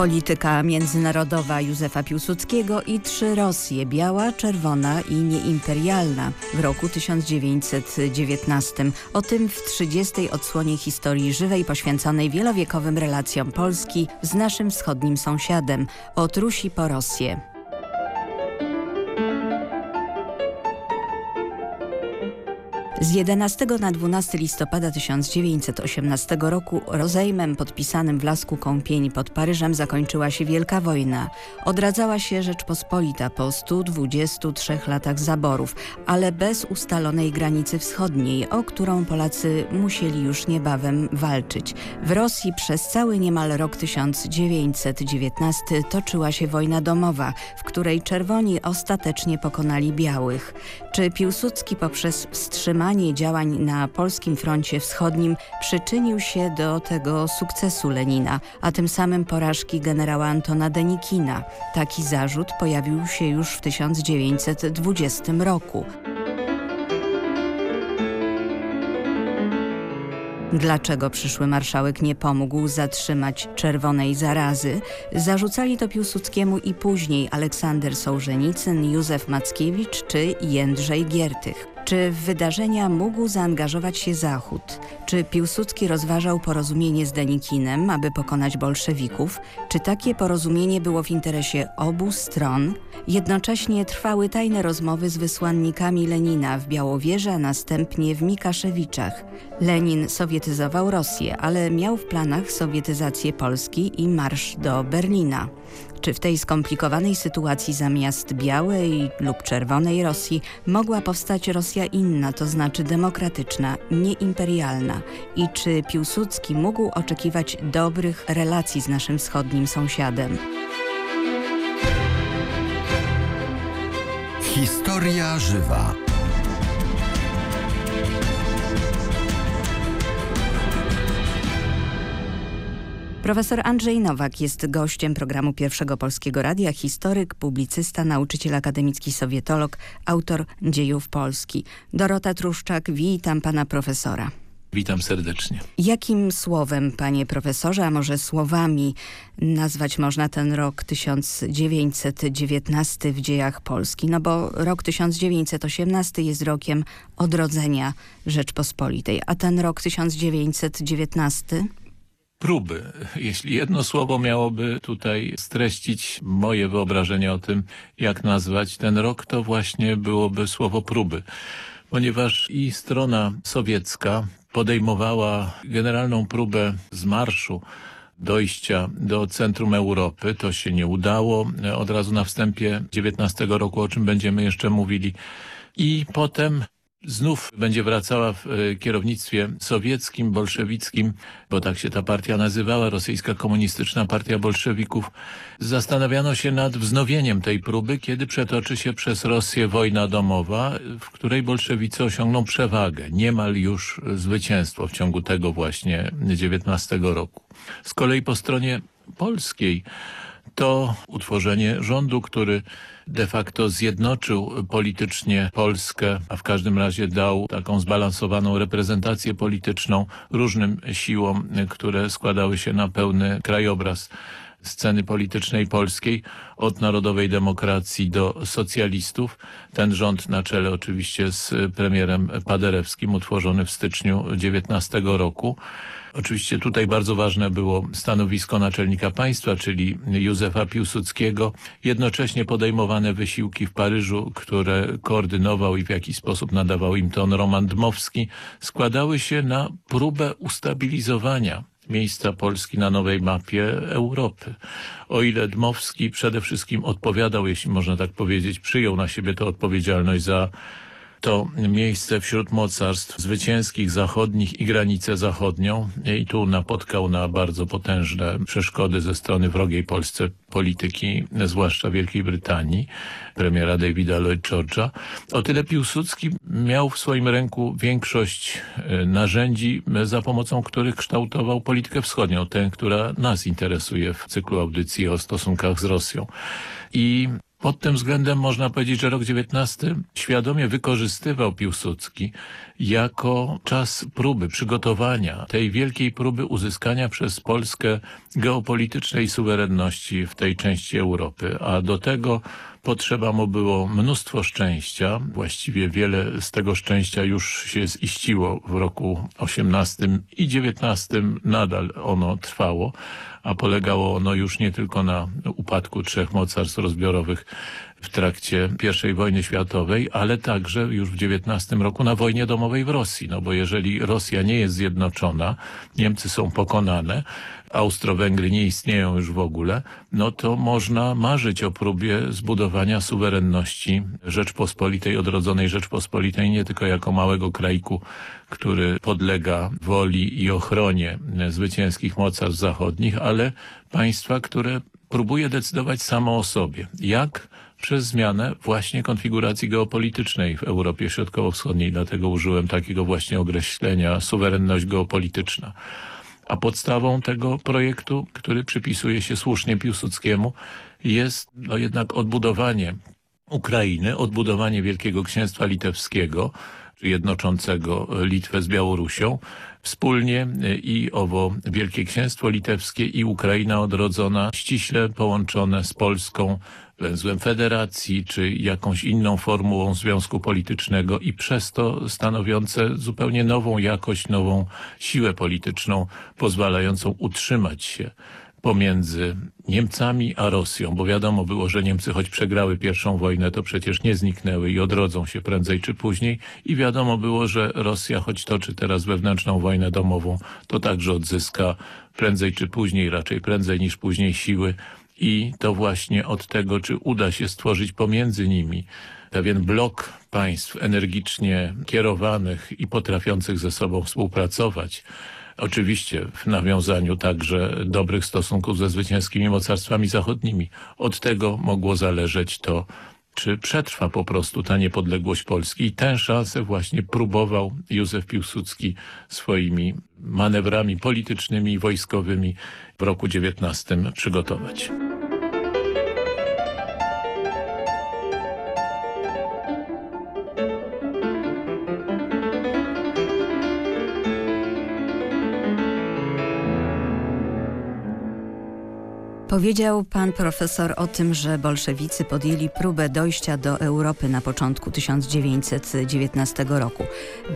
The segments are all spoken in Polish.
Polityka międzynarodowa Józefa Piłsudskiego i trzy Rosje, biała, czerwona i nieimperialna w roku 1919. O tym w 30. odsłonie historii żywej poświęconej wielowiekowym relacjom Polski z naszym wschodnim sąsiadem, od Rusi po Rosję. Z 11 na 12 listopada 1918 roku rozejmem podpisanym w Lasku Kąpieni pod Paryżem zakończyła się Wielka Wojna. Odradzała się Rzeczpospolita po 123 latach zaborów, ale bez ustalonej granicy wschodniej, o którą Polacy musieli już niebawem walczyć. W Rosji przez cały niemal rok 1919 toczyła się wojna domowa, w której czerwoni ostatecznie pokonali białych. Czy Piłsudski poprzez wstrzymanie działań na polskim froncie wschodnim przyczynił się do tego sukcesu Lenina, a tym samym porażki generała Antona Denikina. Taki zarzut pojawił się już w 1920 roku. Dlaczego przyszły marszałek nie pomógł zatrzymać czerwonej zarazy? Zarzucali to Piłsudskiemu i później Aleksander Sołżenicyn, Józef Mackiewicz czy Jędrzej Giertych. Czy w wydarzenia mógł zaangażować się Zachód? Czy Piłsudski rozważał porozumienie z Denikinem, aby pokonać bolszewików? Czy takie porozumienie było w interesie obu stron? Jednocześnie trwały tajne rozmowy z wysłannikami Lenina w Białowieży, a następnie w Mikaszewiczach. Lenin sowietyzował Rosję, ale miał w planach sowietyzację Polski i marsz do Berlina. Czy w tej skomplikowanej sytuacji zamiast białej lub czerwonej Rosji mogła powstać Rosja inna, to znaczy demokratyczna, nieimperialna? I czy Piłsudski mógł oczekiwać dobrych relacji z naszym wschodnim sąsiadem? Historia żywa. Profesor Andrzej Nowak jest gościem programu Pierwszego Polskiego Radia, historyk, publicysta, nauczyciel akademicki, sowietolog, autor dziejów Polski. Dorota Truszczak, witam pana profesora. Witam serdecznie. Jakim słowem, panie profesorze, a może słowami nazwać można ten rok 1919 w dziejach Polski? No bo rok 1918 jest rokiem odrodzenia Rzeczpospolitej, a ten rok 1919 próby. Jeśli jedno słowo miałoby tutaj streścić moje wyobrażenie o tym, jak nazwać ten rok, to właśnie byłoby słowo próby. Ponieważ i strona sowiecka podejmowała generalną próbę z marszu dojścia do centrum Europy. To się nie udało od razu na wstępie 19 roku, o czym będziemy jeszcze mówili. I potem znów będzie wracała w e, kierownictwie sowieckim, bolszewickim, bo tak się ta partia nazywała, rosyjska komunistyczna partia bolszewików. Zastanawiano się nad wznowieniem tej próby, kiedy przetoczy się przez Rosję wojna domowa, w której bolszewicy osiągną przewagę, niemal już zwycięstwo w ciągu tego właśnie 19 roku. Z kolei po stronie polskiej to utworzenie rządu, który de facto zjednoczył politycznie Polskę, a w każdym razie dał taką zbalansowaną reprezentację polityczną różnym siłom, które składały się na pełny krajobraz sceny politycznej polskiej, od narodowej demokracji do socjalistów. Ten rząd na czele oczywiście z premierem Paderewskim, utworzony w styczniu 19 roku. Oczywiście tutaj bardzo ważne było stanowisko naczelnika państwa, czyli Józefa Piłsudskiego. Jednocześnie podejmowane wysiłki w Paryżu, które koordynował i w jakiś sposób nadawał im ton Roman Dmowski, składały się na próbę ustabilizowania miejsca Polski na nowej mapie Europy. O ile Dmowski przede wszystkim odpowiadał, jeśli można tak powiedzieć, przyjął na siebie tę odpowiedzialność za to miejsce wśród mocarstw zwycięskich zachodnich i granicę zachodnią i tu napotkał na bardzo potężne przeszkody ze strony wrogiej Polsce polityki, zwłaszcza Wielkiej Brytanii, premiera Davida Lloyd George'a. O tyle Piłsudski miał w swoim ręku większość e, narzędzi, za pomocą których kształtował politykę wschodnią, tę, która nas interesuje w cyklu audycji o stosunkach z Rosją. I Pod tym względem można powiedzieć, że rok 19 świadomie wykorzystywał Piłsudski jako czas próby, przygotowania tej wielkiej próby uzyskania przez Polskę geopolitycznej suwerenności w tej części Europy, a do tego potrzeba mu było mnóstwo szczęścia. Właściwie wiele z tego szczęścia już się ziściło w roku 18 i 19 nadal ono trwało, a polegało ono już nie tylko na upadku trzech mocarstw rozbiorowych w trakcie I wojny światowej, ale także już w XIX roku na wojnie domowej w Rosji. No bo jeżeli Rosja nie jest zjednoczona, Niemcy są pokonane, Austro-Węgry nie istnieją już w ogóle, no to można marzyć o próbie zbudowania suwerenności Rzeczpospolitej, odrodzonej Rzeczpospolitej, nie tylko jako małego krajku, który podlega woli i ochronie zwycięskich mocarstw zachodnich, ale państwa, które próbuje decydować samo o sobie. Jak? Przez zmianę właśnie konfiguracji geopolitycznej w Europie Środkowo-Wschodniej. Dlatego użyłem takiego właśnie określenia suwerenność geopolityczna. A podstawą tego projektu, który przypisuje się słusznie Piłsudskiemu, jest no jednak odbudowanie Ukrainy, odbudowanie Wielkiego Księstwa Litewskiego, jednoczącego Litwę z Białorusią, wspólnie i owo Wielkie Księstwo Litewskie i Ukraina odrodzona, ściśle połączone z Polską węzłem federacji, czy jakąś inną formułą związku politycznego i przez to stanowiące zupełnie nową jakość, nową siłę polityczną, pozwalającą utrzymać się pomiędzy Niemcami a Rosją, bo wiadomo było, że Niemcy choć przegrały pierwszą wojnę, to przecież nie zniknęły i odrodzą się prędzej czy później. I wiadomo było, że Rosja choć toczy teraz wewnętrzną wojnę domową, to także odzyska prędzej czy później, raczej prędzej niż później siły. I to właśnie od tego, czy uda się stworzyć pomiędzy nimi pewien blok państw energicznie kierowanych i potrafiących ze sobą współpracować, Oczywiście w nawiązaniu także dobrych stosunków ze zwycięskimi mocarstwami zachodnimi. Od tego mogło zależeć to, czy przetrwa po prostu ta niepodległość Polski. I tę szansę właśnie próbował Józef Piłsudski swoimi manewrami politycznymi i wojskowymi w roku 19 przygotować. Powiedział pan profesor o tym, że bolszewicy podjęli próbę dojścia do Europy na początku 1919 roku.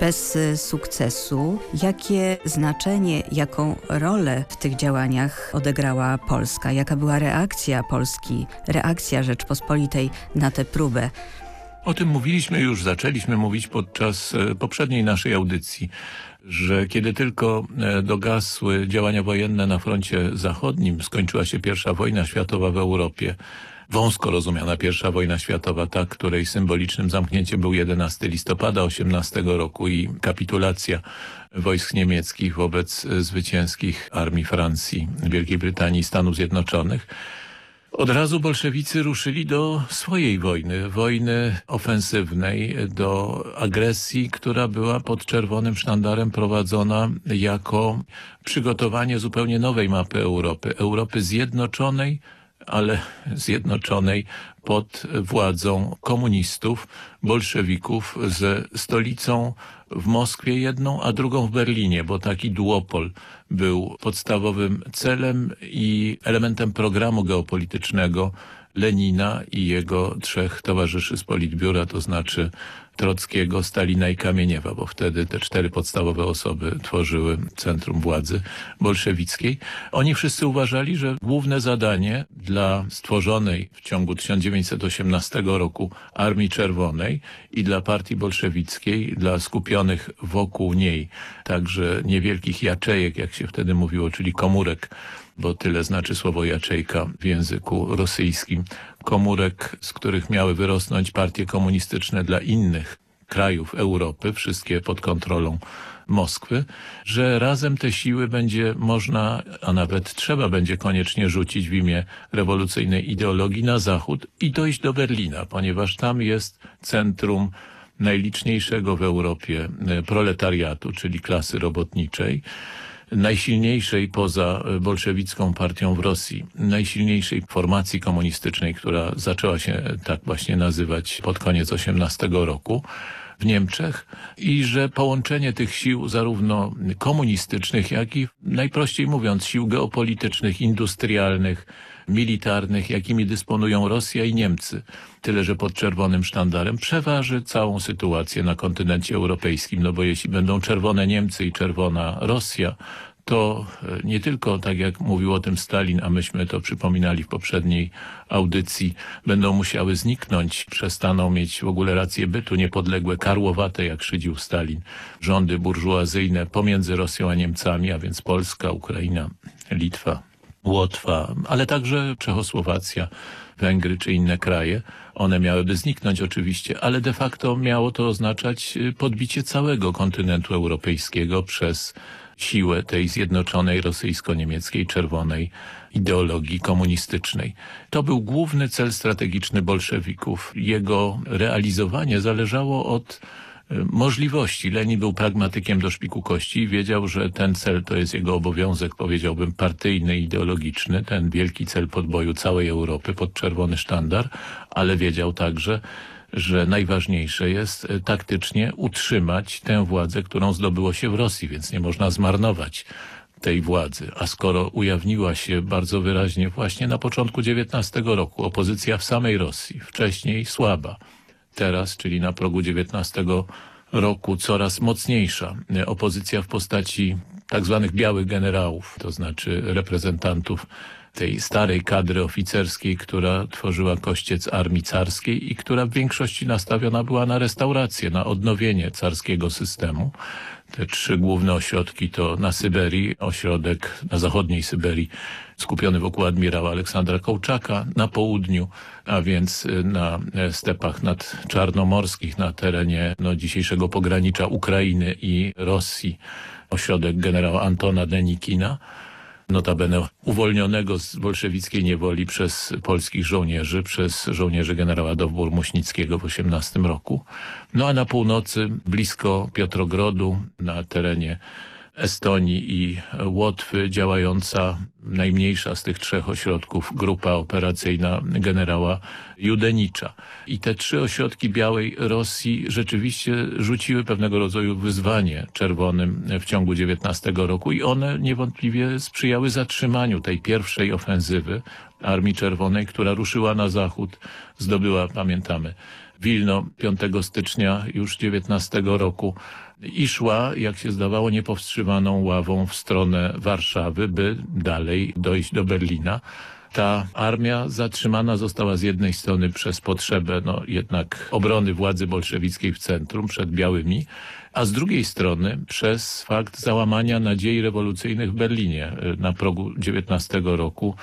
Bez sukcesu. Jakie znaczenie, jaką rolę w tych działaniach odegrała Polska? Jaka była reakcja Polski, reakcja Rzeczpospolitej na tę próbę? O tym mówiliśmy już, zaczęliśmy mówić podczas e, poprzedniej naszej audycji że kiedy tylko e, dogasły działania wojenne na froncie zachodnim, skończyła się pierwsza wojna światowa w Europie, wąsko rozumiana pierwsza wojna światowa, ta, której symbolicznym zamknięciem był 11 listopada 18 roku i kapitulacja wojsk niemieckich wobec zwycięskich armii Francji, Wielkiej Brytanii i Stanów Zjednoczonych, od razu bolszewicy ruszyli do swojej wojny, wojny ofensywnej, do agresji, która była pod czerwonym sztandarem prowadzona jako przygotowanie zupełnie nowej mapy Europy. Europy zjednoczonej, ale zjednoczonej pod władzą komunistów, bolszewików ze stolicą w Moskwie jedną, a drugą w Berlinie, bo taki duopol był podstawowym celem i elementem programu geopolitycznego Lenina i jego trzech towarzyszy z Politbiura, to znaczy Trockiego, Stalina i Kamieniewa, bo wtedy te cztery podstawowe osoby tworzyły centrum władzy bolszewickiej. Oni wszyscy uważali, że główne zadanie dla stworzonej w ciągu 1918 roku Armii Czerwonej i dla partii bolszewickiej, dla skupionych wokół niej także niewielkich jaczejek, jak się wtedy mówiło, czyli komórek bo tyle znaczy słowo jaczejka w języku rosyjskim, komórek, z których miały wyrosnąć partie komunistyczne dla innych krajów Europy, wszystkie pod kontrolą Moskwy, że razem te siły będzie można, a nawet trzeba będzie koniecznie rzucić w imię rewolucyjnej ideologii na zachód i dojść do Berlina, ponieważ tam jest centrum najliczniejszego w Europie proletariatu, czyli klasy robotniczej, najsilniejszej poza bolszewicką partią w Rosji, najsilniejszej formacji komunistycznej, która zaczęła się tak właśnie nazywać pod koniec 18 roku w Niemczech. I że połączenie tych sił zarówno komunistycznych, jak i najprościej mówiąc sił geopolitycznych, industrialnych, militarnych, jakimi dysponują Rosja i Niemcy, tyle że pod czerwonym sztandarem, przeważy całą sytuację na kontynencie europejskim, no bo jeśli będą czerwone Niemcy i czerwona Rosja, to e, nie tylko, tak jak mówił o tym Stalin, a myśmy to przypominali w poprzedniej audycji, będą musiały zniknąć, przestaną mieć w ogóle rację bytu niepodległe, karłowate, jak szydził Stalin, rządy burżuazyjne pomiędzy Rosją a Niemcami, a więc Polska, Ukraina, Litwa, Łotwa, ale także Czechosłowacja, Węgry czy inne kraje. One miałyby zniknąć oczywiście, ale de facto miało to oznaczać y, podbicie całego kontynentu europejskiego przez siłę tej zjednoczonej rosyjsko-niemieckiej czerwonej ideologii komunistycznej. To był główny cel strategiczny bolszewików. Jego realizowanie zależało od możliwości. Lenin był pragmatykiem do szpiku kości i wiedział, że ten cel to jest jego obowiązek, powiedziałbym, partyjny, ideologiczny, ten wielki cel podboju całej Europy pod czerwony sztandar, ale wiedział także, że najważniejsze jest e, taktycznie utrzymać tę władzę, którą zdobyło się w Rosji, więc nie można zmarnować tej władzy. A skoro ujawniła się bardzo wyraźnie właśnie na początku XIX roku opozycja w samej Rosji, wcześniej słaba, teraz, czyli na progu XIX roku coraz mocniejsza opozycja w postaci tak zwanych białych generałów, to znaczy reprezentantów tej starej kadry oficerskiej, która tworzyła kościec armii carskiej i która w większości nastawiona była na restaurację, na odnowienie carskiego systemu. Te trzy główne ośrodki to na Syberii, ośrodek na zachodniej Syberii skupiony wokół admirała Aleksandra Kołczaka, na południu, a więc na stepach nadczarnomorskich, na terenie no, dzisiejszego pogranicza Ukrainy i Rosji, ośrodek generała Antona Denikina, notabene uwolnionego z bolszewickiej niewoli przez polskich żołnierzy, przez żołnierzy generała Dowbor-Muśnickiego w 18 roku. No a na północy, blisko Piotrogrodu, na terenie Estonii i Łotwy działająca najmniejsza z tych trzech ośrodków grupa operacyjna generała Judenicza. I te trzy ośrodki Białej Rosji rzeczywiście rzuciły pewnego rodzaju wyzwanie czerwonym w ciągu XIX roku i one niewątpliwie sprzyjały zatrzymaniu tej pierwszej ofensywy Armii Czerwonej, która ruszyła na zachód, zdobyła, pamiętamy, Wilno 5 stycznia już 19 roku i szła, jak się zdawało, niepowstrzymaną ławą w stronę Warszawy, by dalej dojść do Berlina. Ta armia zatrzymana została z jednej strony przez potrzebę no, jednak obrony władzy bolszewickiej w centrum przed białymi, a z drugiej strony przez fakt załamania nadziei rewolucyjnych w Berlinie na progu 19 roku.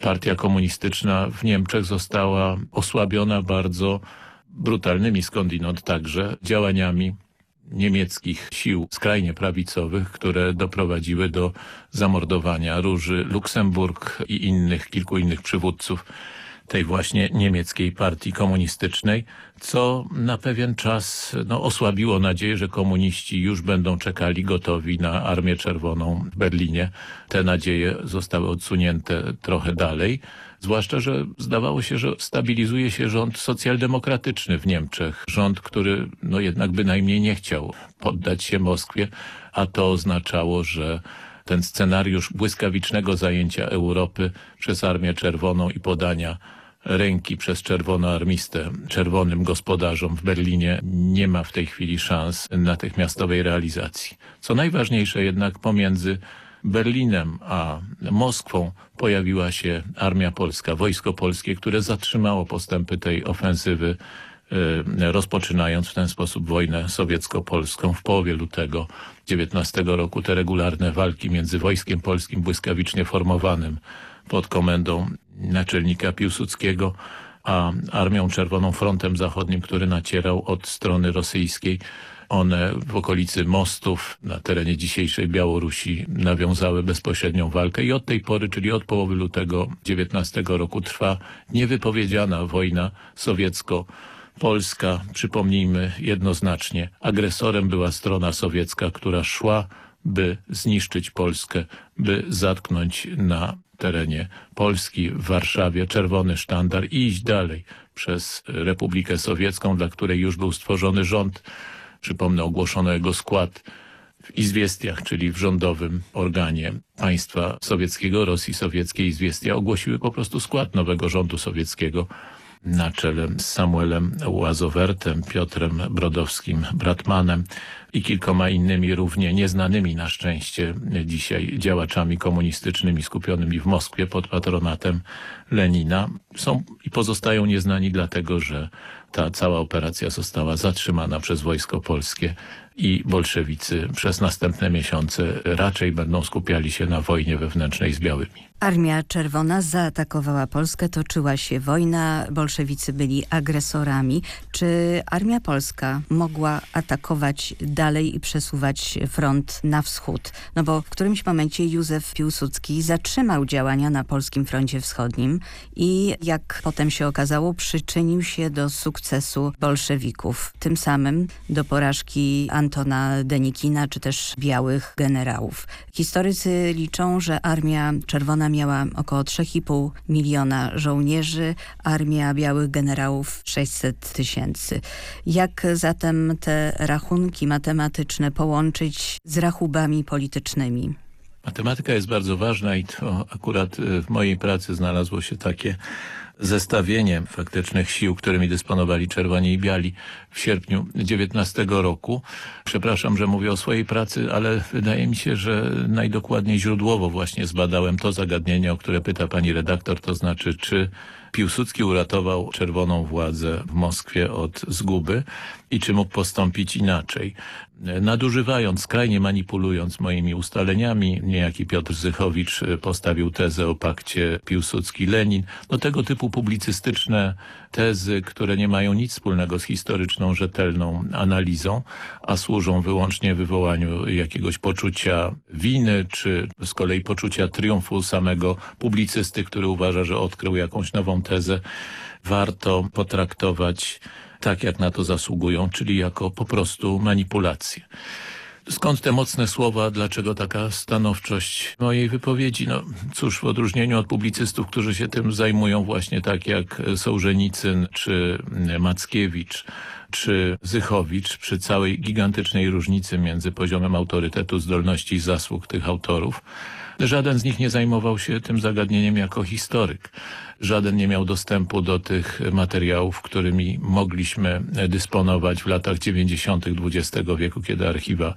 Partia komunistyczna w Niemczech została osłabiona bardzo brutalnymi skądinąd także działaniami niemieckich sił skrajnie prawicowych, które doprowadziły do zamordowania Róży Luksemburg i innych, kilku innych przywódców tej właśnie niemieckiej partii komunistycznej, co na pewien czas no, osłabiło nadzieję, że komuniści już będą czekali gotowi na Armię Czerwoną w Berlinie. Te nadzieje zostały odsunięte trochę dalej. Zwłaszcza, że zdawało się, że stabilizuje się rząd socjaldemokratyczny w Niemczech. Rząd, który no jednak bynajmniej nie chciał poddać się Moskwie, a to oznaczało, że ten scenariusz błyskawicznego zajęcia Europy przez Armię Czerwoną i podania ręki przez czerwonoarmistę czerwonym gospodarzom w Berlinie nie ma w tej chwili szans natychmiastowej realizacji. Co najważniejsze jednak pomiędzy Berlinem a Moskwą pojawiła się Armia Polska, Wojsko Polskie, które zatrzymało postępy tej ofensywy, y, rozpoczynając w ten sposób wojnę sowiecko-polską w połowie lutego 19 roku. Te regularne walki między Wojskiem Polskim błyskawicznie formowanym pod komendą naczelnika Piłsudskiego, a Armią Czerwoną Frontem Zachodnim, który nacierał od strony rosyjskiej. One w okolicy mostów na terenie dzisiejszej Białorusi nawiązały bezpośrednią walkę i od tej pory, czyli od połowy lutego 19 roku trwa niewypowiedziana wojna sowiecko-polska. Przypomnijmy jednoznacznie, agresorem była strona sowiecka, która szła by zniszczyć Polskę, by zatknąć na terenie Polski, w Warszawie czerwony sztandar i iść dalej przez Republikę Sowiecką, dla której już był stworzony rząd. Przypomnę, ogłoszono jego skład w Izwiestiach, czyli w rządowym organie państwa sowieckiego, Rosji Sowieckiej. Izwiestia ogłosiły po prostu skład nowego rządu sowieckiego na czele z Samuelem Łazowertem, Piotrem Brodowskim, Bratmanem i kilkoma innymi równie nieznanymi na szczęście dzisiaj działaczami komunistycznymi skupionymi w Moskwie pod patronatem Lenina. Są i pozostają nieznani dlatego, że ta cała operacja została zatrzymana przez Wojsko Polskie i bolszewicy przez następne miesiące raczej będą skupiali się na wojnie wewnętrznej z białymi. Armia Czerwona zaatakowała Polskę, toczyła się wojna, bolszewicy byli agresorami. Czy Armia Polska mogła atakować dalej i przesuwać front na wschód? No bo w którymś momencie Józef Piłsudski zatrzymał działania na polskim froncie wschodnim i jak potem się okazało przyczynił się do sukcesu bolszewików. Tym samym do porażki Antona Denikina czy też białych generałów. Historycy liczą, że Armia Czerwona miała około 3,5 miliona żołnierzy, armia białych generałów 600 tysięcy. Jak zatem te rachunki matematyczne połączyć z rachubami politycznymi? Matematyka jest bardzo ważna i to akurat y, w mojej pracy znalazło się takie zestawienie faktycznych sił, którymi dysponowali Czerwoni i Biali w sierpniu 19 roku. Przepraszam, że mówię o swojej pracy, ale wydaje mi się, że najdokładniej źródłowo właśnie zbadałem to zagadnienie, o które pyta pani redaktor, to znaczy czy Piłsudski uratował czerwoną władzę w Moskwie od zguby i czy mógł postąpić inaczej. Nadużywając, skrajnie manipulując moimi ustaleniami, niejaki Piotr Zychowicz postawił tezę o pakcie Piłsudski-Lenin. No tego typu publicystyczne tezy, które nie mają nic wspólnego z historyczną, rzetelną analizą, a służą wyłącznie wywołaniu jakiegoś poczucia winy, czy z kolei poczucia triumfu samego publicysty, który uważa, że odkrył jakąś nową tezę, warto potraktować tak, jak na to zasługują, czyli jako po prostu manipulację. Skąd te mocne słowa? Dlaczego taka stanowczość mojej wypowiedzi? No cóż, w odróżnieniu od publicystów, którzy się tym zajmują właśnie tak jak Sołżenicyn, czy Mackiewicz, czy Zychowicz, przy całej gigantycznej różnicy między poziomem autorytetu, zdolności i zasług tych autorów, Żaden z nich nie zajmował się tym zagadnieniem jako historyk. Żaden nie miał dostępu do tych materiałów, którymi mogliśmy dysponować w latach 90. XX wieku, kiedy archiwa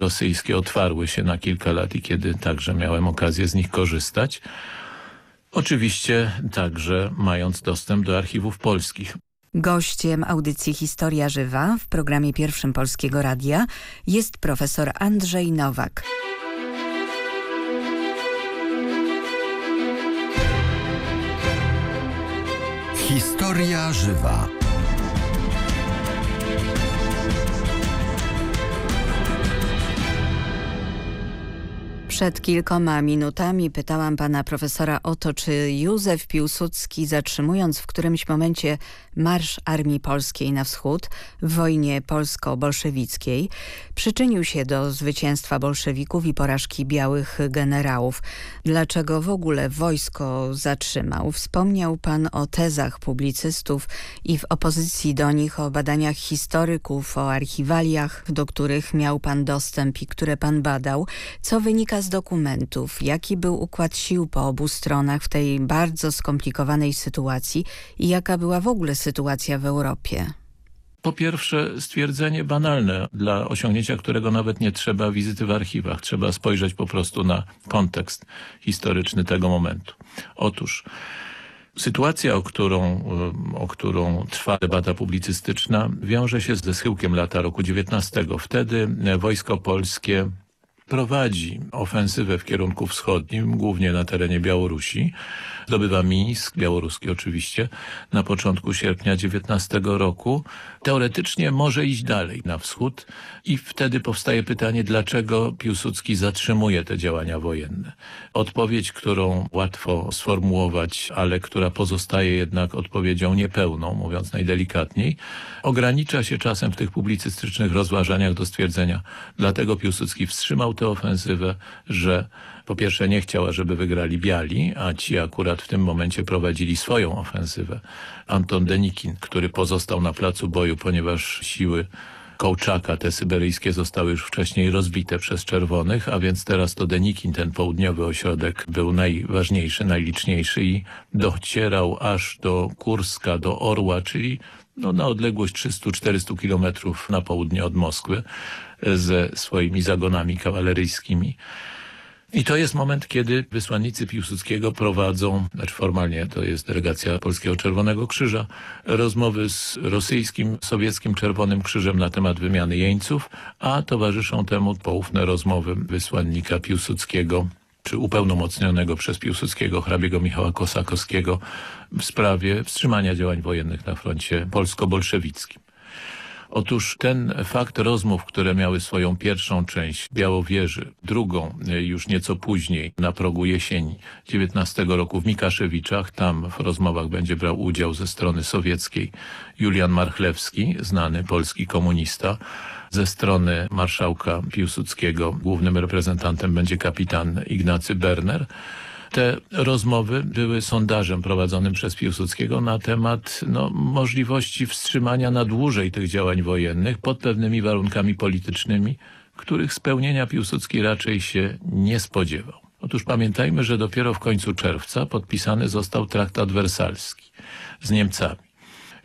rosyjskie otwarły się na kilka lat i kiedy także miałem okazję z nich korzystać. Oczywiście także mając dostęp do archiwów polskich. Gościem audycji Historia Żywa w programie pierwszym Polskiego Radia jest profesor Andrzej Nowak. Historia żywa. Przed kilkoma minutami pytałam pana profesora o to, czy Józef Piłsudski, zatrzymując w którymś momencie marsz Armii Polskiej na wschód w wojnie polsko-bolszewickiej, przyczynił się do zwycięstwa bolszewików i porażki białych generałów. Dlaczego w ogóle wojsko zatrzymał? Wspomniał pan o tezach publicystów i w opozycji do nich o badaniach historyków, o archiwaliach, do których miał pan dostęp i które pan badał. Co wynika z dokumentów? Jaki był układ sił po obu stronach w tej bardzo skomplikowanej sytuacji i jaka była w ogóle sytuacja w Europie? Po pierwsze stwierdzenie banalne, dla osiągnięcia którego nawet nie trzeba wizyty w archiwach. Trzeba spojrzeć po prostu na kontekst historyczny tego momentu. Otóż Sytuacja, o którą, o którą trwa debata publicystyczna, wiąże się ze schyłkiem lata roku 19. Wtedy wojsko polskie prowadzi ofensywę w kierunku wschodnim, głównie na terenie Białorusi. Zdobywa Mińsk, białoruski oczywiście, na początku sierpnia 19 roku. Teoretycznie może iść dalej na wschód i wtedy powstaje pytanie, dlaczego Piłsudski zatrzymuje te działania wojenne. Odpowiedź, którą łatwo sformułować, ale która pozostaje jednak odpowiedzią niepełną, mówiąc najdelikatniej, ogranicza się czasem w tych publicystycznych rozważaniach do stwierdzenia, dlatego Piłsudski wstrzymał tę ofensywę, że po pierwsze nie chciał, żeby wygrali biali, a ci akurat w tym momencie prowadzili swoją ofensywę. Anton Denikin, który pozostał na placu boju, ponieważ siły Kołczaka, te syberyjskie, zostały już wcześniej rozbite przez czerwonych, a więc teraz to Denikin, ten południowy ośrodek, był najważniejszy, najliczniejszy i docierał aż do Kurska, do Orła, czyli no, na odległość 300-400 kilometrów na południe od Moskwy ze swoimi zagonami kawaleryjskimi. I to jest moment, kiedy wysłannicy Piłsudskiego prowadzą, znaczy formalnie to jest delegacja Polskiego Czerwonego Krzyża, rozmowy z rosyjskim, sowieckim Czerwonym Krzyżem na temat wymiany jeńców, a towarzyszą temu poufne rozmowy wysłannika Piłsudskiego czy upełnomocnionego przez Piłsudskiego hrabiego Michała Kosakowskiego w sprawie wstrzymania działań wojennych na froncie polsko-bolszewickim. Otóż ten fakt rozmów, które miały swoją pierwszą część Białowieży, drugą e, już nieco później na progu jesieni 19 roku w Mikaszewiczach, tam w rozmowach będzie brał udział ze strony sowieckiej Julian Marchlewski, znany polski komunista, ze strony marszałka Piłsudskiego głównym reprezentantem będzie kapitan Ignacy Berner. Te rozmowy były sondażem prowadzonym przez Piłsudskiego na temat no, możliwości wstrzymania na dłużej tych działań wojennych pod pewnymi warunkami politycznymi, których spełnienia Piłsudski raczej się nie spodziewał. Otóż pamiętajmy, że dopiero w końcu czerwca podpisany został traktat wersalski z Niemcami.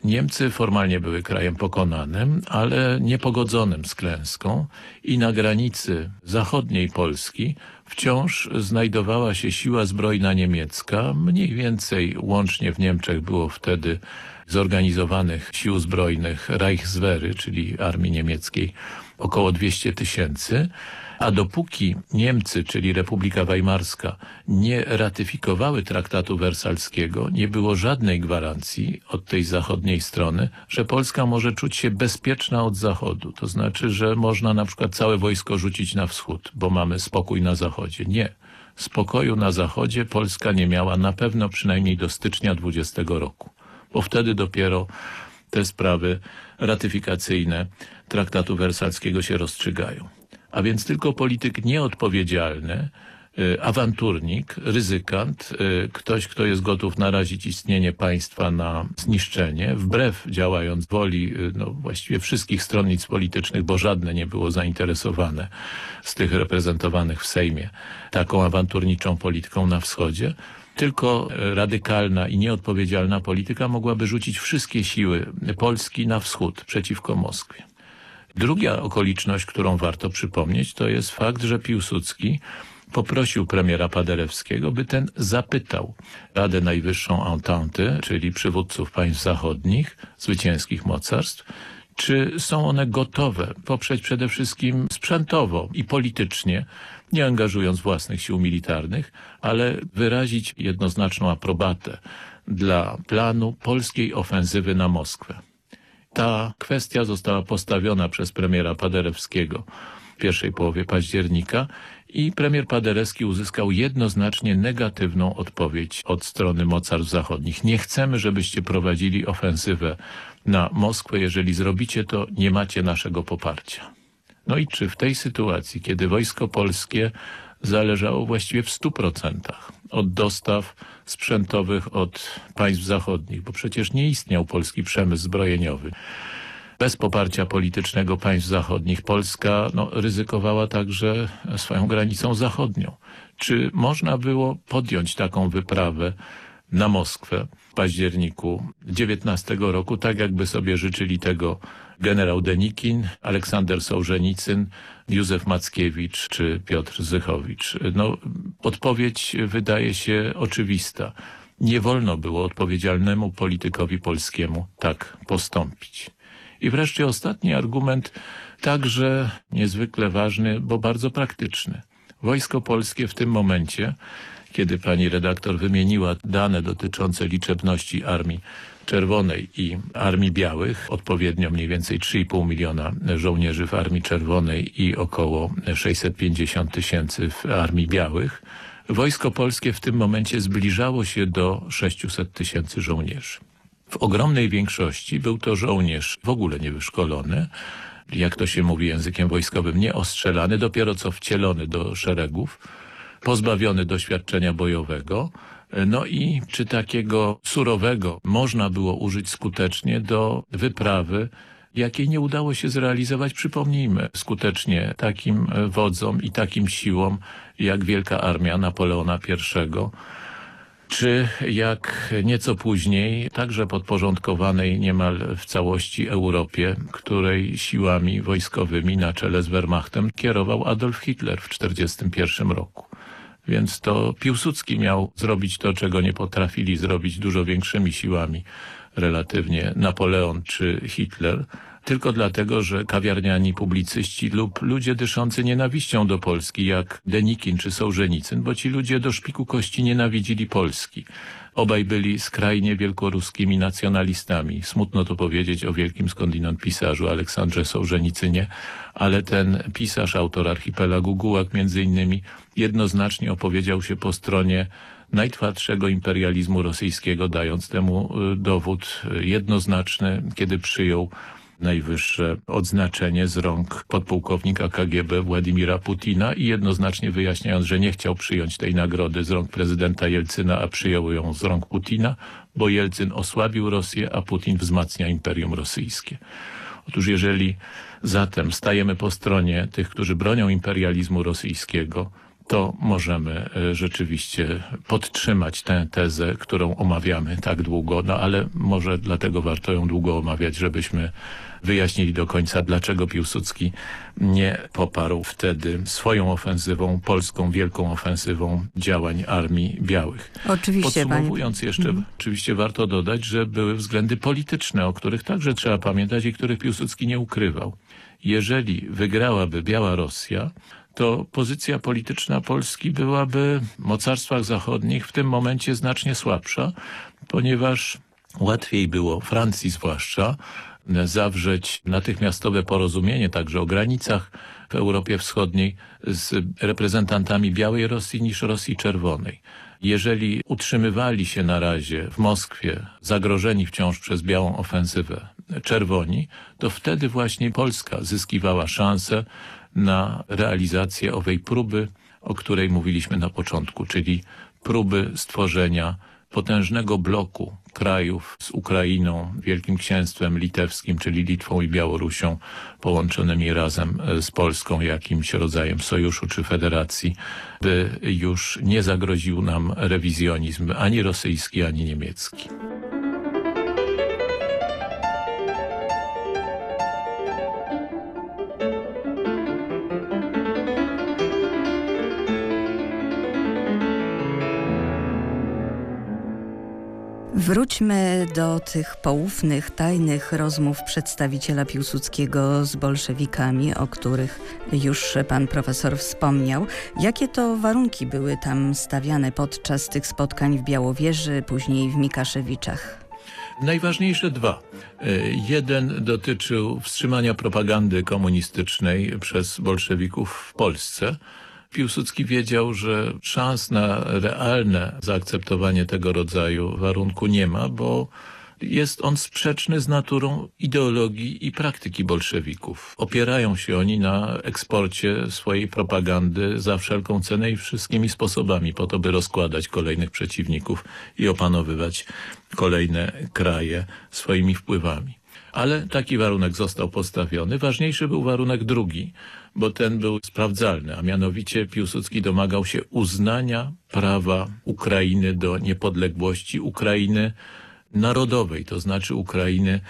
Niemcy formalnie były krajem pokonanym, ale niepogodzonym z klęską i na granicy zachodniej Polski wciąż znajdowała się siła zbrojna niemiecka. Mniej więcej łącznie w Niemczech było wtedy zorganizowanych sił zbrojnych Reichswehry, czyli armii niemieckiej, około 200 tysięcy. A dopóki Niemcy, czyli Republika Weimarska, nie ratyfikowały traktatu wersalskiego, nie było żadnej gwarancji od tej zachodniej strony, że Polska może czuć się bezpieczna od zachodu. To znaczy, że można na przykład całe wojsko rzucić na wschód, bo mamy spokój na zachodzie. Nie. Spokoju na zachodzie Polska nie miała na pewno przynajmniej do stycznia 20 roku, bo wtedy dopiero te sprawy ratyfikacyjne traktatu wersalskiego się rozstrzygają. A więc tylko polityk nieodpowiedzialny, y, awanturnik, ryzykant, y, ktoś, kto jest gotów narazić istnienie państwa na zniszczenie, wbrew działając woli y, no, właściwie wszystkich stronnic politycznych, bo żadne nie było zainteresowane z tych reprezentowanych w Sejmie taką awanturniczą polityką na wschodzie, tylko radykalna i nieodpowiedzialna polityka mogłaby rzucić wszystkie siły Polski na wschód przeciwko Moskwie. Druga okoliczność, którą warto przypomnieć, to jest fakt, że Piłsudski poprosił premiera Paderewskiego, by ten zapytał Radę Najwyższą Entente, czyli przywódców państw zachodnich, zwycięskich mocarstw, czy są one gotowe poprzeć przede wszystkim sprzętowo i politycznie, nie angażując własnych sił militarnych, ale wyrazić jednoznaczną aprobatę dla planu polskiej ofensywy na Moskwę. Ta kwestia została postawiona przez premiera Paderewskiego w pierwszej połowie października i premier Paderewski uzyskał jednoznacznie negatywną odpowiedź od strony mocarstw zachodnich. Nie chcemy, żebyście prowadzili ofensywę na Moskwę. Jeżeli zrobicie to, nie macie naszego poparcia. No i czy w tej sytuacji, kiedy wojsko polskie zależało właściwie w stu procentach od dostaw sprzętowych od państw zachodnich, bo przecież nie istniał polski przemysł zbrojeniowy. Bez poparcia politycznego państw zachodnich Polska no, ryzykowała także swoją granicą zachodnią. Czy można było podjąć taką wyprawę na Moskwę w październiku 19 roku, tak jakby sobie życzyli tego generał Denikin, Aleksander Sołżenicyn, Józef Mackiewicz czy Piotr Zychowicz. No, odpowiedź wydaje się oczywista. Nie wolno było odpowiedzialnemu politykowi polskiemu tak postąpić. I wreszcie ostatni argument, także niezwykle ważny, bo bardzo praktyczny. Wojsko polskie w tym momencie, kiedy pani redaktor wymieniła dane dotyczące liczebności armii Czerwonej i Armii Białych, odpowiednio mniej więcej 3,5 miliona żołnierzy w Armii Czerwonej i około 650 tysięcy w Armii Białych, Wojsko Polskie w tym momencie zbliżało się do 600 tysięcy żołnierzy. W ogromnej większości był to żołnierz w ogóle niewyszkolony, jak to się mówi językiem wojskowym, nie ostrzelany, dopiero co wcielony do szeregów, pozbawiony doświadczenia bojowego. No i czy takiego surowego można było użyć skutecznie do wyprawy, jakiej nie udało się zrealizować, przypomnijmy, skutecznie takim wodzom i takim siłom jak Wielka Armia Napoleona I, czy jak nieco później, także podporządkowanej niemal w całości Europie, której siłami wojskowymi na czele z Wehrmachtem kierował Adolf Hitler w 1941 roku. Więc to Piłsudski miał zrobić to, czego nie potrafili zrobić dużo większymi siłami relatywnie Napoleon czy Hitler, tylko dlatego, że kawiarniani publicyści lub ludzie dyszący nienawiścią do Polski, jak Denikin czy Sołżenicyn, bo ci ludzie do szpiku kości nienawidzili Polski. Obaj byli skrajnie wielkoruskimi nacjonalistami. Smutno to powiedzieć o wielkim skądinąd pisarzu Aleksandrze Sołżenicynie, ale ten pisarz, autor archipelagu Gułak między innymi, jednoznacznie opowiedział się po stronie najtwardszego imperializmu rosyjskiego, dając temu y, dowód jednoznaczny, kiedy przyjął najwyższe odznaczenie z rąk podpułkownika KGB Władimira Putina i jednoznacznie wyjaśniając, że nie chciał przyjąć tej nagrody z rąk prezydenta Jelcyna, a przyjął ją z rąk Putina, bo Jelcyn osłabił Rosję, a Putin wzmacnia Imperium Rosyjskie. Otóż jeżeli zatem stajemy po stronie tych, którzy bronią imperializmu rosyjskiego, to możemy e, rzeczywiście podtrzymać tę tezę, którą omawiamy tak długo, no ale może dlatego warto ją długo omawiać, żebyśmy wyjaśnili do końca, dlaczego Piłsudski nie poparł wtedy swoją ofensywą, polską wielką ofensywą działań Armii Białych. Oczywiście, Podsumowując panie... jeszcze, Mhm. oczywiście warto dodać, że były względy polityczne, o których także trzeba pamiętać i których Piłsudski nie ukrywał. Jeżeli wygrałaby Biała Rosja, to pozycja polityczna Polski byłaby w mocarstwach zachodnich w tym momencie znacznie słabsza, ponieważ łatwiej było, Francji zwłaszcza, zawrzeć natychmiastowe porozumienie także o granicach w Europie Wschodniej z reprezentantami Białej Rosji niż Rosji Czerwonej. Jeżeli utrzymywali się na razie w Moskwie, zagrożeni wciąż przez białą ofensywę czerwoni, to wtedy właśnie Polska zyskiwała szansę na realizację owej próby, o której mówiliśmy na początku, czyli próby stworzenia potężnego bloku krajów z Ukrainą, Wielkim Księstwem Litewskim, czyli Litwą i Białorusią, połączonymi razem z Polską jakimś rodzajem sojuszu czy federacji, by już nie zagroził nam rewizjonizm ani rosyjski, ani niemiecki. Wróćmy do tych poufnych, tajnych rozmów przedstawiciela Piłsudskiego z bolszewikami, o których już pan profesor wspomniał. Jakie to warunki były tam stawiane podczas tych spotkań w Białowieży, później w Mikaszewiczach? Najważniejsze dwa. Jeden dotyczył wstrzymania propagandy komunistycznej przez bolszewików w Polsce. Piłsudski wiedział, że szans na realne zaakceptowanie tego rodzaju warunku nie ma, bo jest on sprzeczny z naturą ideologii i praktyki bolszewików. Opierają się oni na eksporcie swojej propagandy za wszelką cenę i wszystkimi sposobami po to, by rozkładać kolejnych przeciwników i opanowywać kolejne kraje swoimi wpływami. Ale taki warunek został postawiony. Ważniejszy był warunek drugi, bo ten był sprawdzalny, a mianowicie Piłsudski domagał się uznania prawa Ukrainy do niepodległości Ukrainy narodowej, to znaczy Ukrainy,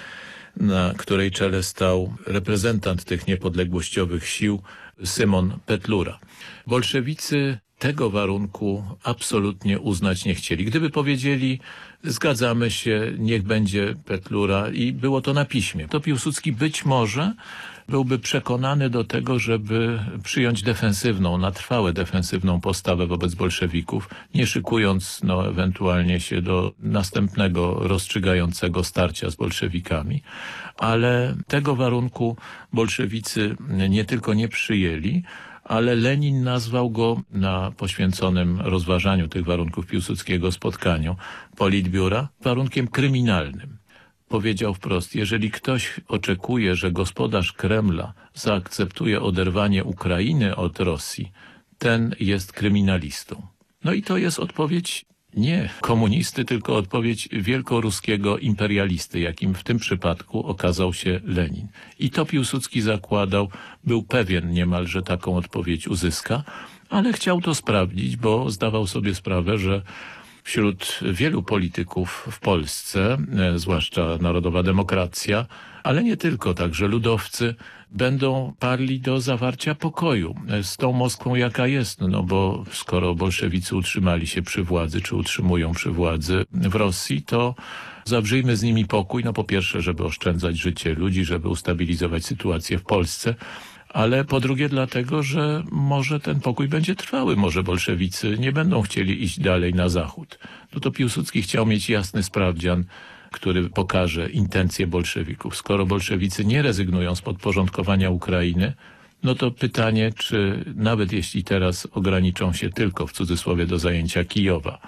na której czele stał reprezentant tych niepodległościowych sił Symon Petlura. Bolszewicy tego warunku absolutnie uznać nie chcieli. Gdyby powiedzieli, zgadzamy się, niech będzie Petlura i było to na piśmie, to Piłsudski być może byłby przekonany do tego, żeby przyjąć defensywną, na trwałe defensywną postawę wobec bolszewików, nie szykując no, ewentualnie się do następnego rozstrzygającego starcia z bolszewikami. Ale tego warunku bolszewicy nie tylko nie przyjęli, ale Lenin nazwał go na poświęconym rozważaniu tych warunków Piłsudskiego spotkaniu Politbiura warunkiem kryminalnym. Powiedział wprost, jeżeli ktoś oczekuje, że gospodarz Kremla zaakceptuje oderwanie Ukrainy od Rosji, ten jest kryminalistą. No i to jest odpowiedź nie komunisty, tylko odpowiedź wielkoruskiego imperialisty, jakim w tym przypadku okazał się Lenin. I to Piłsudski zakładał, był pewien niemal, że taką odpowiedź uzyska, ale chciał to sprawdzić, bo zdawał sobie sprawę, że wśród wielu polityków w Polsce, e, zwłaszcza Narodowa Demokracja, ale nie tylko, także ludowcy, będą parli do zawarcia pokoju e, z tą Moskwą, jaka jest. No bo skoro bolszewicy utrzymali się przy władzy, czy utrzymują przy władzy w Rosji, to zawrzyjmy z nimi pokój. No po pierwsze, żeby oszczędzać życie ludzi, żeby ustabilizować sytuację w Polsce, ale po drugie dlatego, że może ten pokój będzie trwały, może bolszewicy nie będą chcieli iść dalej na zachód. No to Piłsudski chciał mieć jasny sprawdzian, który pokaże intencje bolszewików. Skoro bolszewicy nie rezygnują z podporządkowania Ukrainy, no to pytanie, czy nawet jeśli teraz ograniczą się tylko w cudzysłowie do zajęcia Kijowa,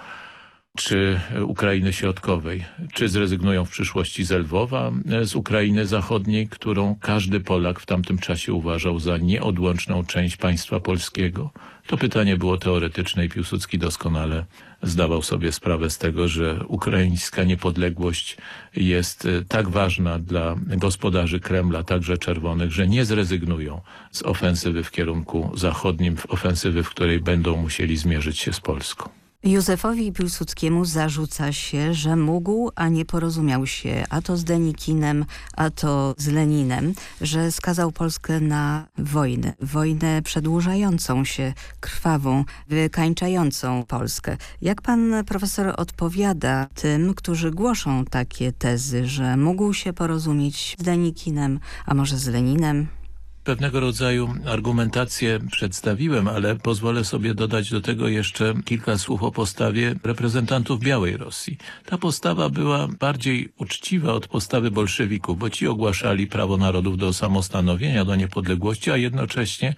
czy Ukrainy Środkowej, czy zrezygnują w przyszłości z Lwowa, z Ukrainy Zachodniej, którą każdy Polak w tamtym czasie uważał za nieodłączną część państwa polskiego. To pytanie było teoretyczne i Piłsudski doskonale zdawał sobie sprawę z tego, że ukraińska niepodległość jest e, tak ważna dla gospodarzy Kremla, także czerwonych, że nie zrezygnują z ofensywy w kierunku zachodnim, w ofensywy, w której będą musieli zmierzyć się z Polską. Józefowi Piłsudskiemu zarzuca się, że mógł, a nie porozumiał się a to z Denikinem, a to z Leninem, że skazał Polskę na wojnę. Wojnę przedłużającą się, krwawą, wykańczającą Polskę. Jak pan profesor odpowiada tym, którzy głoszą takie tezy, że mógł się porozumieć z Denikinem, a może z Leninem? Pewnego rodzaju argumentację przedstawiłem, ale pozwolę sobie dodać do tego jeszcze kilka słów o postawie reprezentantów Białej Rosji. Ta postawa była bardziej uczciwa od postawy bolszewików, bo ci ogłaszali prawo narodów do samostanowienia, do niepodległości, a jednocześnie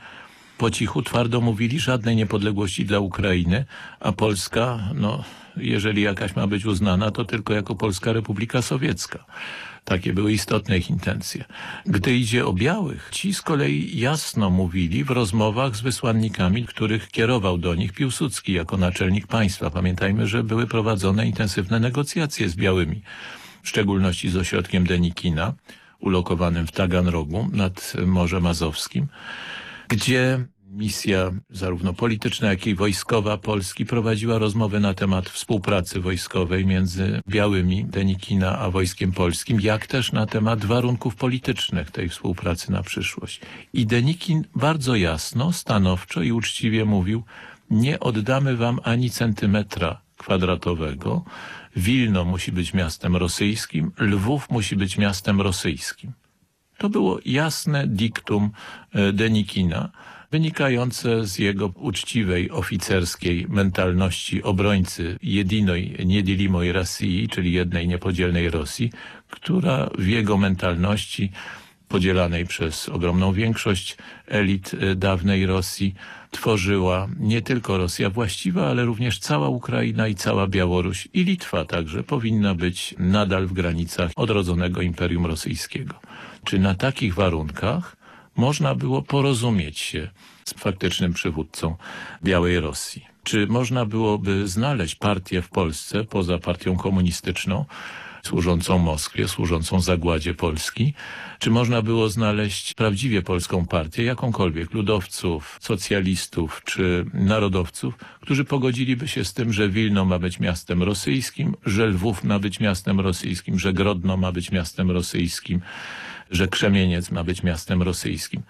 po cichu twardo mówili żadnej niepodległości dla Ukrainy, a Polska, no, jeżeli jakaś ma być uznana, to tylko jako Polska Republika Sowiecka. Takie były istotne ich intencje. Gdy idzie o białych, ci z kolei jasno mówili w rozmowach z wysłannikami, których kierował do nich Piłsudski jako naczelnik państwa. Pamiętajmy, że były prowadzone intensywne negocjacje z białymi, w szczególności z ośrodkiem Denikina, ulokowanym w Taganrogu nad Morzem Azowskim, gdzie misja zarówno polityczna, jak i wojskowa Polski prowadziła rozmowy na temat współpracy wojskowej między białymi Denikina a wojskiem polskim, jak też na temat warunków politycznych tej współpracy na przyszłość. I Denikin bardzo jasno, stanowczo i uczciwie mówił, nie oddamy wam ani centymetra kwadratowego, Wilno musi być miastem rosyjskim, Lwów musi być miastem rosyjskim. To było jasne diktum e, Denikina, wynikające z jego uczciwej, oficerskiej mentalności obrońcy jedinoj, niedzielimoj Rosji, czyli jednej niepodzielnej Rosji, która w jego mentalności podzielanej przez ogromną większość elit e, dawnej Rosji, tworzyła nie tylko Rosja właściwa, ale również cała Ukraina i cała Białoruś i Litwa także powinna być nadal w granicach odrodzonego Imperium Rosyjskiego. Czy na takich warunkach można było porozumieć się z faktycznym przywódcą Białej Rosji? Czy można byłoby znaleźć partię w Polsce, poza partią komunistyczną, służącą Moskwie, służącą zagładzie Polski? Czy można było znaleźć prawdziwie polską partię, jakąkolwiek, ludowców, socjalistów czy narodowców, którzy pogodziliby się z tym, że Wilno ma być miastem rosyjskim, że Lwów ma być miastem rosyjskim, że Grodno ma być miastem rosyjskim, że Krzemieniec ma być miastem rosyjskim.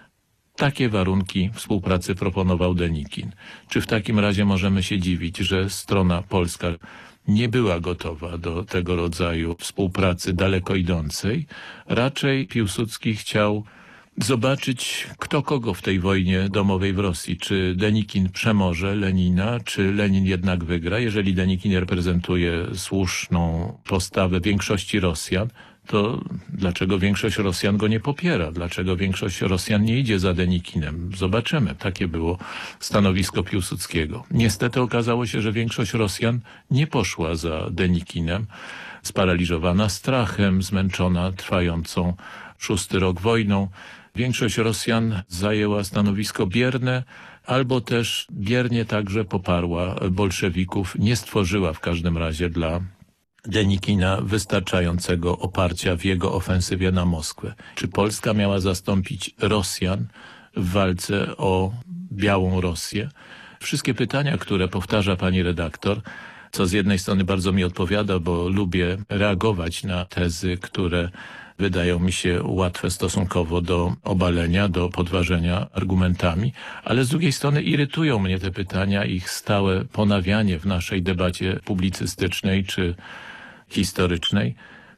Takie warunki współpracy proponował Denikin. Czy w takim razie możemy się dziwić, że strona polska nie była gotowa do tego rodzaju współpracy daleko idącej? Raczej Piłsudski chciał zobaczyć, kto kogo w tej wojnie domowej w Rosji. Czy Denikin przemoże Lenina, czy Lenin jednak wygra. Jeżeli Denikin reprezentuje słuszną postawę większości Rosjan, to dlaczego większość Rosjan go nie popiera? Dlaczego większość Rosjan nie idzie za Denikinem? Zobaczymy. Takie było stanowisko Piłsudskiego. Niestety okazało się, że większość Rosjan nie poszła za Denikinem. sparaliżowana strachem, zmęczona trwającą szósty rok wojną. Większość Rosjan zajęła stanowisko bierne, albo też biernie także poparła bolszewików, nie stworzyła w każdym razie dla Denikina wystarczającego oparcia w jego ofensywie na Moskwę. Czy Polska miała zastąpić Rosjan w walce o białą Rosję? Wszystkie pytania, które powtarza pani redaktor, co z jednej strony bardzo mi odpowiada, bo lubię reagować na tezy, które wydają mi się łatwe stosunkowo do obalenia, do podważenia argumentami, ale z drugiej strony irytują mnie te pytania, ich stałe ponawianie w naszej debacie publicystycznej czy historycznej,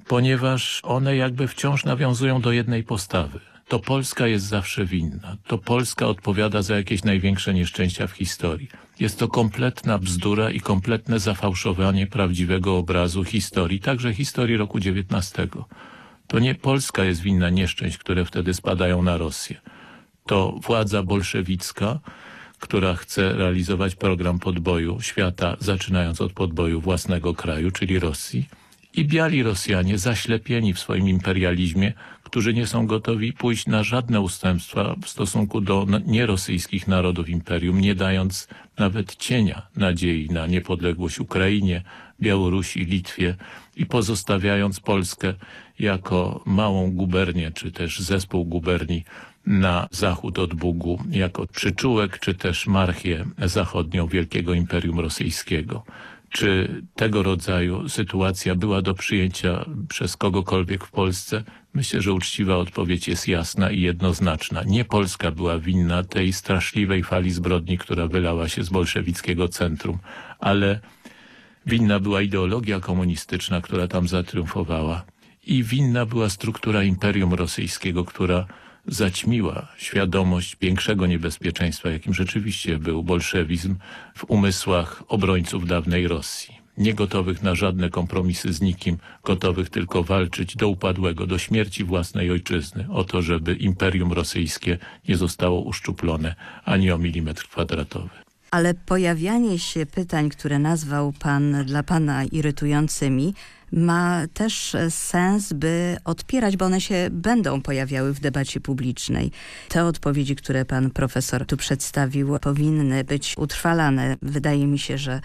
ponieważ one jakby wciąż nawiązują do jednej postawy. To Polska jest zawsze winna. To Polska odpowiada za jakieś największe nieszczęścia w historii. Jest to kompletna bzdura i kompletne zafałszowanie prawdziwego obrazu historii, także historii roku XIX. To nie Polska jest winna nieszczęść, które wtedy spadają na Rosję. To władza bolszewicka, która chce realizować program podboju świata, zaczynając od podboju własnego kraju, czyli Rosji, i biali Rosjanie zaślepieni w swoim imperializmie, którzy nie są gotowi pójść na żadne ustępstwa w stosunku do nierosyjskich narodów imperium, nie dając nawet cienia nadziei na niepodległość Ukrainie, Białorusi, Litwie i pozostawiając Polskę jako małą gubernię, czy też zespół guberni na zachód od Bugu, jako przyczółek, czy też marchię zachodnią Wielkiego Imperium Rosyjskiego. Czy tego rodzaju sytuacja była do przyjęcia przez kogokolwiek w Polsce? Myślę, że uczciwa odpowiedź jest jasna i jednoznaczna. Nie Polska była winna tej straszliwej fali zbrodni, która wylała się z bolszewickiego centrum, ale winna była ideologia komunistyczna, która tam zatriumfowała i winna była struktura Imperium Rosyjskiego, która zaćmiła świadomość większego niebezpieczeństwa, jakim rzeczywiście był bolszewizm w umysłach obrońców dawnej Rosji. Niegotowych na żadne kompromisy z nikim, gotowych tylko walczyć do upadłego, do śmierci własnej ojczyzny, o to, żeby Imperium Rosyjskie nie zostało uszczuplone ani o milimetr kwadratowy. Ale pojawianie się pytań, które nazwał pan dla pana irytującymi, ma też sens, by odpierać, bo one się będą pojawiały w debacie publicznej. Te odpowiedzi, które pan profesor tu przedstawił, powinny być utrwalane. Wydaje mi się, że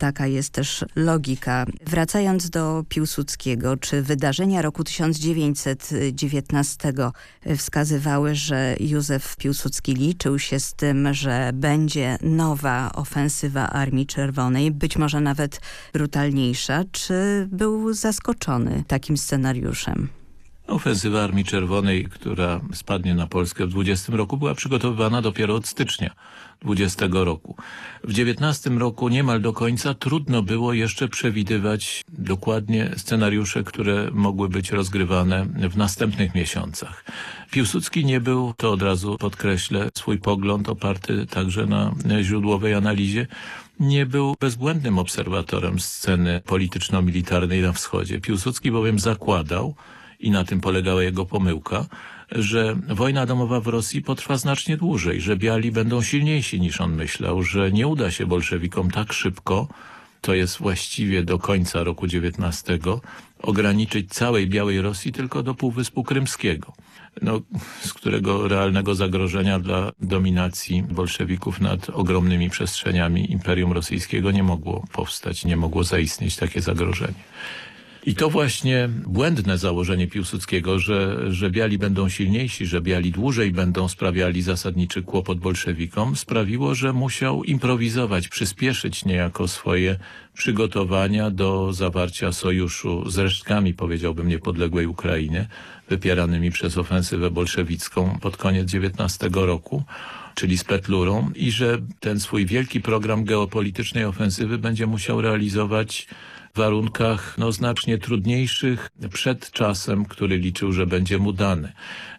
Taka jest też logika. Wracając do Piłsudskiego, czy wydarzenia roku 1919 wskazywały, że Józef Piłsudski liczył się z tym, że będzie nowa ofensywa Armii Czerwonej, być może nawet brutalniejsza, czy był zaskoczony takim scenariuszem? Ofensywa Armii Czerwonej, która spadnie na Polskę w 20 roku, była przygotowywana dopiero od stycznia 20 roku. W 19 roku niemal do końca trudno było jeszcze przewidywać dokładnie scenariusze, które mogły być rozgrywane w następnych miesiącach. Piłsudski nie był, to od razu podkreślę, swój pogląd oparty także na źródłowej analizie, nie był bezbłędnym obserwatorem sceny polityczno-militarnej na wschodzie. Piłsudski bowiem zakładał, i na tym polegała jego pomyłka, że wojna domowa w Rosji potrwa znacznie dłużej, że biali będą silniejsi niż on myślał, że nie uda się bolszewikom tak szybko, to jest właściwie do końca roku XIX, ograniczyć całej Białej Rosji tylko do Półwyspu Krymskiego, no, z którego realnego zagrożenia dla dominacji bolszewików nad ogromnymi przestrzeniami Imperium Rosyjskiego nie mogło powstać, nie mogło zaistnieć takie zagrożenie. I to właśnie błędne założenie Piłsudskiego, że, że biali będą silniejsi, że biali dłużej będą sprawiali zasadniczy kłopot bolszewikom, sprawiło, że musiał improwizować, przyspieszyć niejako swoje przygotowania do zawarcia sojuszu z resztkami, powiedziałbym, niepodległej Ukrainy, wypieranymi przez ofensywę bolszewicką pod koniec XIX roku czyli z Petlurą i że ten swój wielki program geopolitycznej ofensywy będzie musiał realizować warunkach no, znacznie trudniejszych przed czasem, który liczył, że będzie mu dany.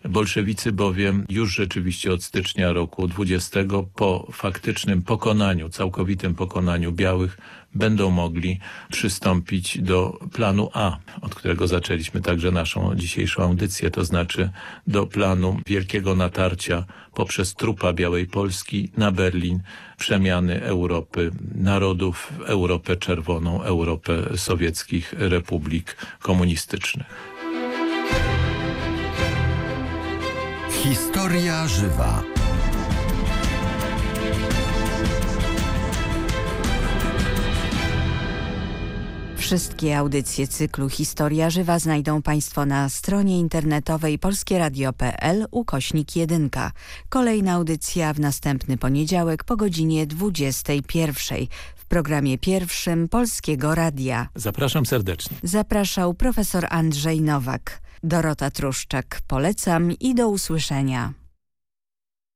Bolszewicy bowiem już rzeczywiście od stycznia roku 20 po faktycznym pokonaniu, całkowitym pokonaniu białych będą mogli przystąpić do planu A, od którego zaczęliśmy także naszą dzisiejszą audycję, to znaczy do planu wielkiego natarcia poprzez trupa Białej Polski na Berlin, przemiany Europy narodów, Europę czerwoną, Europę sowieckich republik komunistycznych. Historia żywa. Wszystkie audycje cyklu Historia Żywa znajdą Państwo na stronie internetowej polskieradio.pl ukośnik 1. Kolejna audycja w następny poniedziałek po godzinie 21 w programie pierwszym Polskiego Radia. Zapraszam serdecznie. Zapraszał profesor Andrzej Nowak. Dorota Truszczak. Polecam i do usłyszenia.